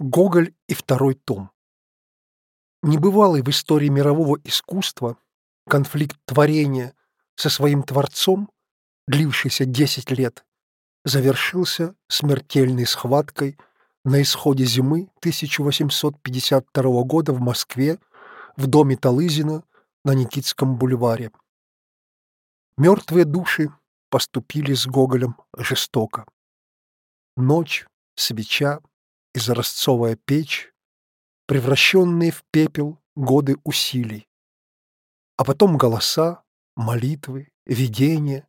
Гоголь и второй том. Небывалый в истории мирового искусства конфликт творения со своим творцом, длившийся 10 лет, завершился смертельной схваткой на исходе зимы 1852 года в Москве в доме Талызина на Никитском бульваре. Мертвые души поступили с Гоголем жестоко. Ночь, свеча, изразцовая печь, превращенные в пепел годы усилий. А потом голоса, молитвы, видения,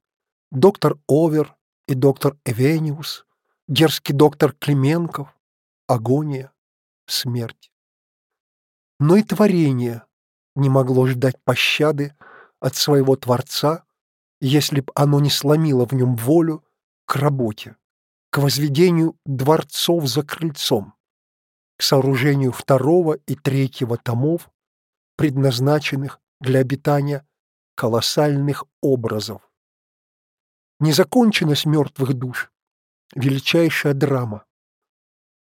доктор Овер и доктор Эвениус, дерзкий доктор Клименков, агония, смерть. Но и творение не могло ждать пощады от своего Творца, если б оно не сломило в нем волю к работе к возведению дворцов за крыльцом, к сооружению второго и третьего томов, предназначенных для обитания колоссальных образов. Незаконченность мертвых душ — величайшая драма.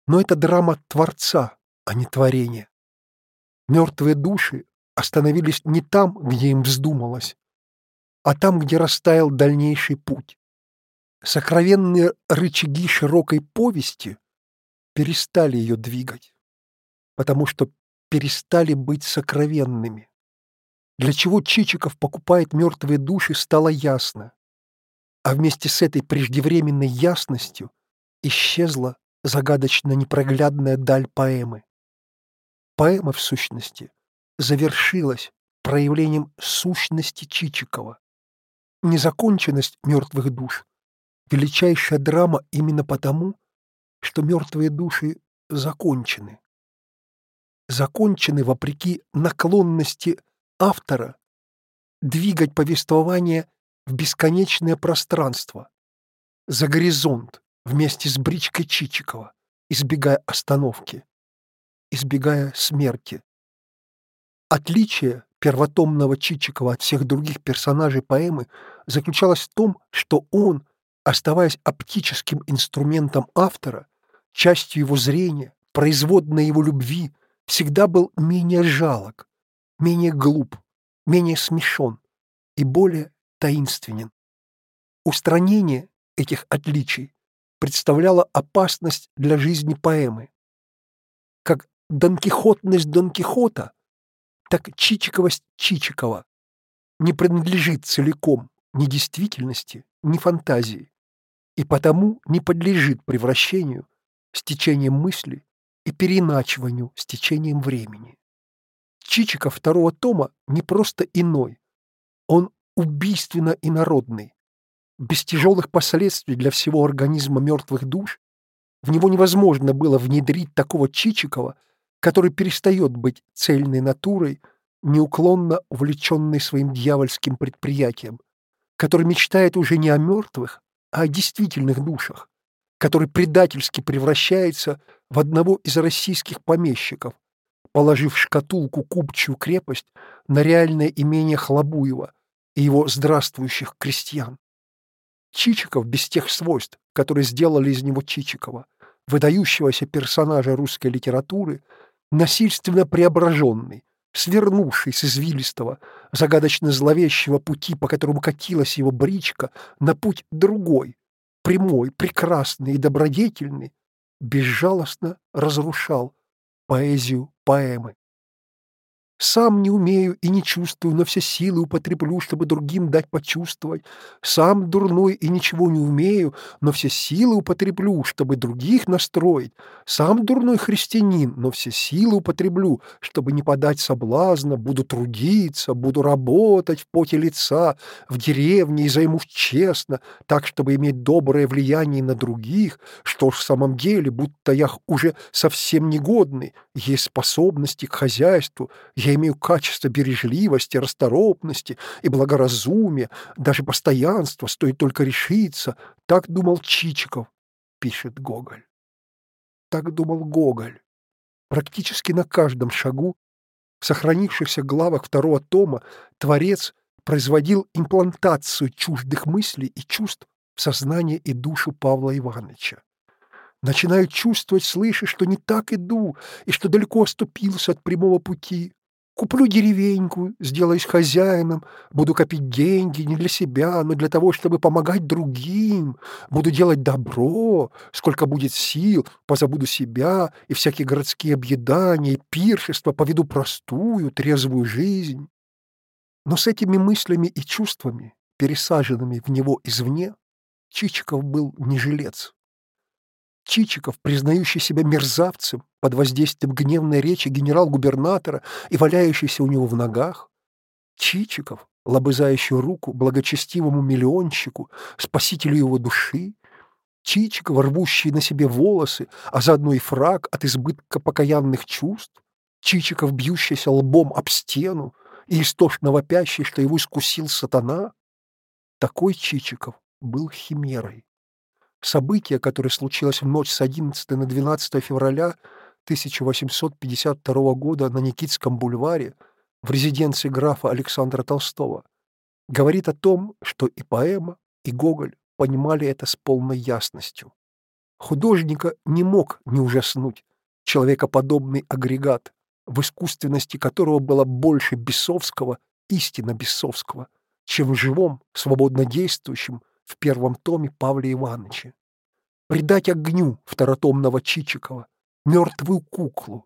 Но это драма Творца, а не творения. Мертвые души остановились не там, где им вздумалось, а там, где растаял дальнейший путь. Сокровенные рычаги широкой повести перестали ее двигать, потому что перестали быть сокровенными. Для чего Чичиков покупает мертвые души, стало ясно. А вместе с этой преждевременной ясностью исчезла загадочно непроглядная даль поэмы. Поэма, в сущности, завершилась проявлением сущности Чичикова. Незаконченность мертвых душ величайшая драма именно потому, что мертвые души закончены. Закончены вопреки наклонности автора двигать повествование в бесконечное пространство, за горизонт вместе с бричкой Чичикова, избегая остановки, избегая смерти. Отличие первотомного Чичикова от всех других персонажей поэмы заключалось в том, что он оставаясь оптическим инструментом автора, частью его зрения, производной его любви, всегда был менее жалок, менее глуп, менее смешон и более таинственен. Устранение этих отличий представляло опасность для жизни поэмы. Как донкихотность Дон Кихота, так чичиковость Чичикова не принадлежит целиком ни действительности, ни фантазии и потому не подлежит превращению с течением мысли и переиначиванию с течением времени. Чичиков второго тома не просто иной, он убийственно инородный, без тяжелых последствий для всего организма мертвых душ, в него невозможно было внедрить такого Чичикова, который перестает быть цельной натурой, неуклонно увлеченной своим дьявольским предприятием, который мечтает уже не о мертвых, о действительных душах, который предательски превращается в одного из российских помещиков, положив шкатулку купчую крепость на реальное имение Хлобуева и его здравствующих крестьян. Чичиков без тех свойств, которые сделали из него Чичикова, выдающегося персонажа русской литературы, насильственно преображенный, свернувший с извилистого, загадочно зловещего пути, по которому катилась его бричка, на путь другой, прямой, прекрасный и добродетельный, безжалостно разрушал поэзию поэмы. Сам не умею и не чувствую, но все силы употреблю, чтобы другим дать почувствовать. Сам дурной и ничего не умею, но все силы употреблю, чтобы других настроить. Сам дурной христианин, но все силы употреблю, чтобы не подать соблазна, буду трудиться, буду работать в поте лица, в деревне и займусь честно, так, чтобы иметь доброе влияние на других, что ж в самом деле, будто я уже совсем негодный, есть способности к хозяйству, я имею качество бережливости, расторопности и благоразумия, даже постоянства, стоит только решиться. Так думал Чичиков, пишет Гоголь. Так думал Гоголь. Практически на каждом шагу в сохранившихся главах второго тома творец производил имплантацию чуждых мыслей и чувств в сознание и душу Павла Ивановича. Начинаю чувствовать, слышать, что не так иду, и что далеко оступился от прямого пути. Куплю деревеньку, сделаюсь хозяином, буду копить деньги не для себя, но для того, чтобы помогать другим. Буду делать добро, сколько будет сил, позабуду себя и всякие городские объедания пиршества, поведу простую, трезвую жизнь. Но с этими мыслями и чувствами, пересаженными в него извне, Чичиков был не жилец. Чичиков, признающий себя мерзавцем под воздействием гневной речи генерал-губернатора и валяющийся у него в ногах, Чичиков, лобызающий руку благочестивому миллионщику, спасителю его души, Чичиков, рвущий на себе волосы, а заодно и фраг от избытка покаянных чувств, Чичиков, бьющийся лбом об стену и истошно вопящий, что его искусил сатана, такой Чичиков был химерой. Событие, которое случилось в ночь с 11 на 12 февраля 1852 года на Никитском бульваре в резиденции графа Александра Толстого, говорит о том, что и поэма, и Гоголь понимали это с полной ясностью. Художника не мог не ужаснуть человекоподобный агрегат, в искусственности которого было больше бесовского, истинно бесовского, чем в живом, свободно действующем, в первом томе Павла Ивановича. Придать огню второтомного Чичикова, мертвую куклу,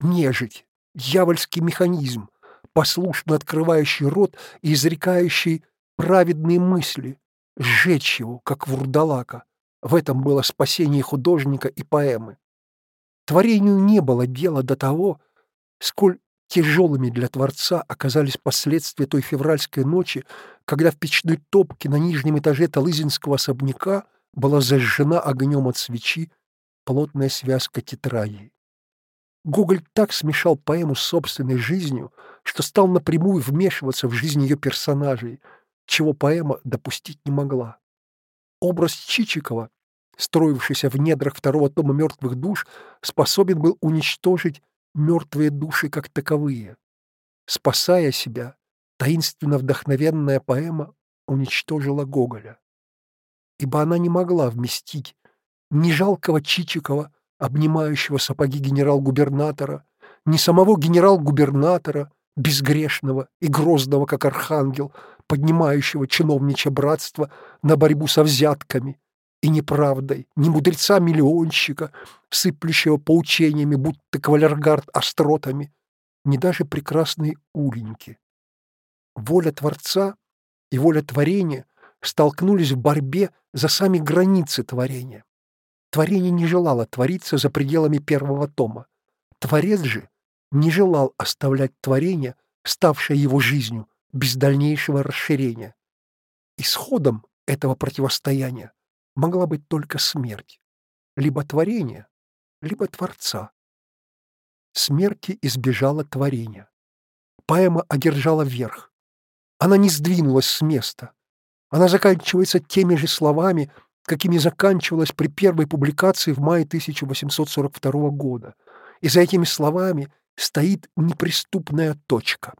нежить, дьявольский механизм, послушно открывающий рот и изрекающий праведные мысли, сжечь его, как вурдалака. В этом было спасение художника и поэмы. Творению не было дела до того, сколь Тяжелыми для Творца оказались последствия той февральской ночи, когда в печной топке на нижнем этаже Талызинского особняка была зажжена огнем от свечи плотная связка тетрадей. Гоголь так смешал поэму с собственной жизнью, что стал напрямую вмешиваться в жизнь ее персонажей, чего поэма допустить не могла. Образ Чичикова, строившийся в недрах второго тома «Мертвых душ», способен был уничтожить мертвые души как таковые. Спасая себя, таинственно вдохновенная поэма уничтожила Гоголя. Ибо она не могла вместить ни жалкого Чичикова, обнимающего сапоги генерал-губернатора, ни самого генерал-губернатора, безгрешного и грозного, как архангел, поднимающего чиновничье братство на борьбу со взятками, и неправдой, ни мудреца-миллионщика, сыплющего поучениями, будто кавалергард остротами, ни даже прекрасной Уленьки. Воля Творца и воля творения столкнулись в борьбе за сами границы творения. Творение не желало твориться за пределами первого тома. Творец же не желал оставлять творение, ставшее его жизнью, без дальнейшего расширения. Исходом этого противостояния могла быть только смерть, либо творение, либо Творца. Смерти избежала творения. Поэма одержала верх. Она не сдвинулась с места. Она заканчивается теми же словами, какими заканчивалась при первой публикации в мае 1842 года. И за этими словами стоит неприступная точка.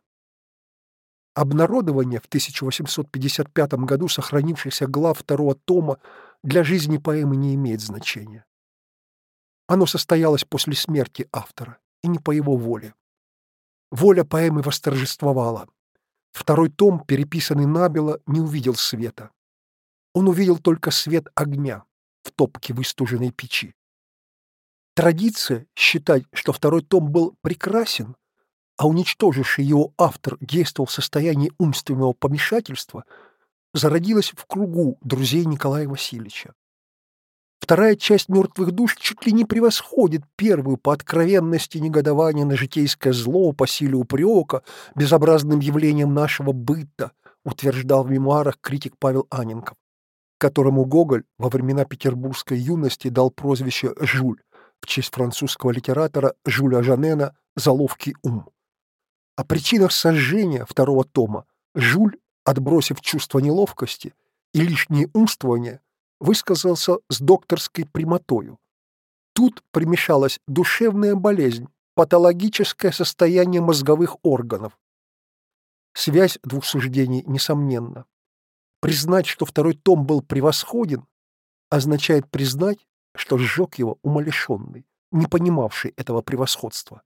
Обнародование в 1855 году сохранившихся глав второго тома для жизни поэмы не имеет значения. Оно состоялось после смерти автора, и не по его воле. Воля поэмы восторжествовала. Второй том, переписанный набело, не увидел света. Он увидел только свет огня в топке выстуженной печи. Традиция считать, что второй том был прекрасен, а уничтоживший его автор действовал в состоянии умственного помешательства – зародилась в кругу друзей Николая Васильевича. Вторая часть «Мертвых душ» чуть ли не превосходит первую по откровенности негодования на житейское зло, по силе упрека, безобразным явлением нашего быта, утверждал в мемуарах критик Павел Аненков, которому Гоголь во времена петербургской юности дал прозвище «Жуль» в честь французского литератора Жюля Жанена «За ловкий ум». О причинах сожжения второго тома Жуль отбросив чувство неловкости и лишние умствования, высказался с докторской прямотою. Тут примешалась душевная болезнь, патологическое состояние мозговых органов. Связь двух суждений несомненна. Признать, что второй том был превосходен, означает признать, что сжег его умалишенный, не понимавший этого превосходства.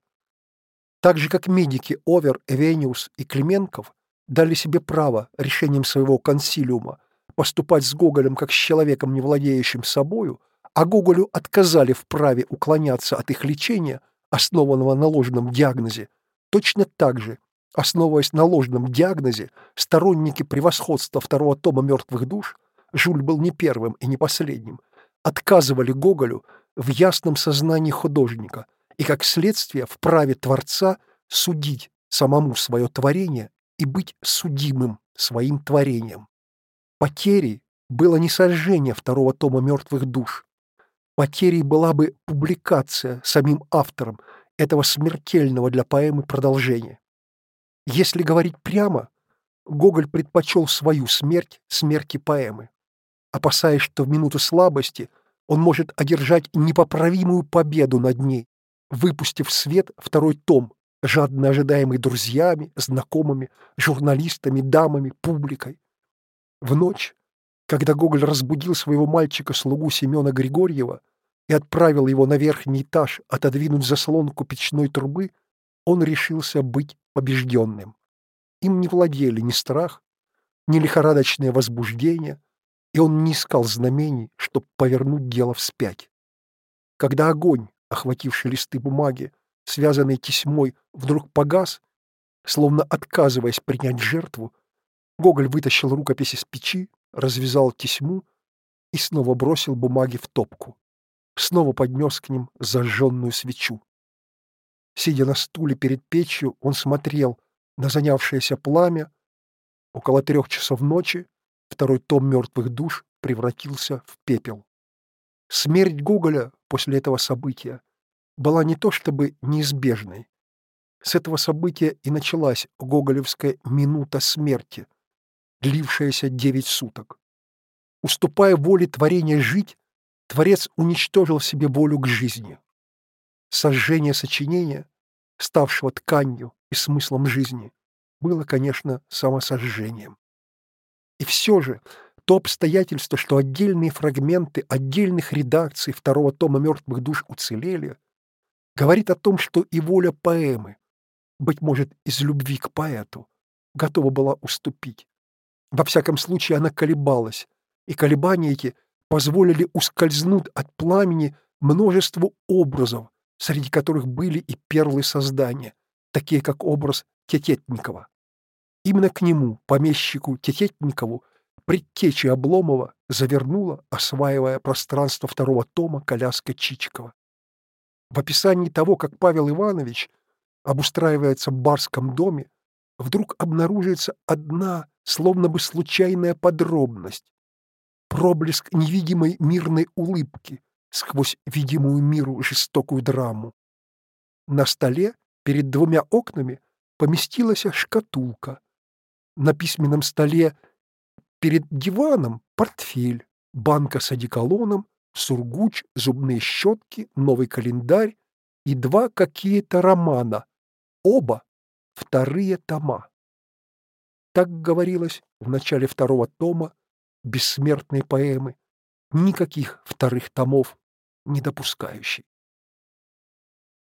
Так же, как медики Овер, Эвениус и Клименков дали себе право решением своего консилиума поступать с Гоголем как с человеком, не владеющим собою, а Гоголю отказали в праве уклоняться от их лечения, основанного на ложном диагнозе, точно так же, основываясь на ложном диагнозе, сторонники превосходства второго тома «Мертвых душ» Жуль был не первым и не последним, отказывали Гоголю в ясном сознании художника и, как следствие, в праве Творца судить самому свое творение и быть судимым своим творением. Потерей было не сожжение второго тома «Мертвых душ». Потерей была бы публикация самим автором этого смертельного для поэмы продолжения. Если говорить прямо, Гоголь предпочел свою смерть смерти поэмы, опасаясь, что в минуту слабости он может одержать непоправимую победу над ней, выпустив в свет второй том, жадно ожидаемый друзьями, знакомыми, журналистами, дамами, публикой. В ночь, когда Гоголь разбудил своего мальчика-слугу Семена Григорьева и отправил его на верхний этаж отодвинуть заслонку печной трубы, он решился быть побежденным. Им не владели ни страх, ни лихорадочное возбуждение, и он не искал знамений, чтобы повернуть дело вспять. Когда огонь, охвативший листы бумаги, связанный тесьмой, вдруг погас, словно отказываясь принять жертву, Гоголь вытащил рукопись из печи, развязал тесьму и снова бросил бумаги в топку. Снова поднес к ним зажженную свечу. Сидя на стуле перед печью, он смотрел на занявшееся пламя. Около трех часов ночи второй том «Мертвых душ» превратился в пепел. Смерть Гоголя после этого события была не то чтобы неизбежной. С этого события и началась гоголевская «минута смерти», длившаяся девять суток. Уступая воле творения жить, Творец уничтожил в себе волю к жизни. Сожжение сочинения, ставшего тканью и смыслом жизни, было, конечно, самосожжением. И все же то обстоятельство, что отдельные фрагменты отдельных редакций второго тома «Мертвых душ» уцелели, говорит о том, что и воля поэмы, быть может, из любви к поэту, готова была уступить. Во всяком случае, она колебалась, и колебания эти позволили ускользнуть от пламени множеству образов, среди которых были и перлы создания, такие как образ Тететникова. Именно к нему, помещику Тететникову, предтечи Обломова завернула, осваивая пространство второго тома коляска Чичикова. В описании того, как Павел Иванович обустраивается в барском доме, вдруг обнаруживается одна, словно бы случайная подробность, проблеск невидимой мирной улыбки сквозь видимую миру жестокую драму. На столе перед двумя окнами поместилась шкатулка. На письменном столе перед диваном портфель, банка с одеколоном, сургуч, зубные щетки, новый календарь и два какие-то романа, оба вторые тома. Так говорилось в начале второго тома бессмертной поэмы, никаких вторых томов не допускающей.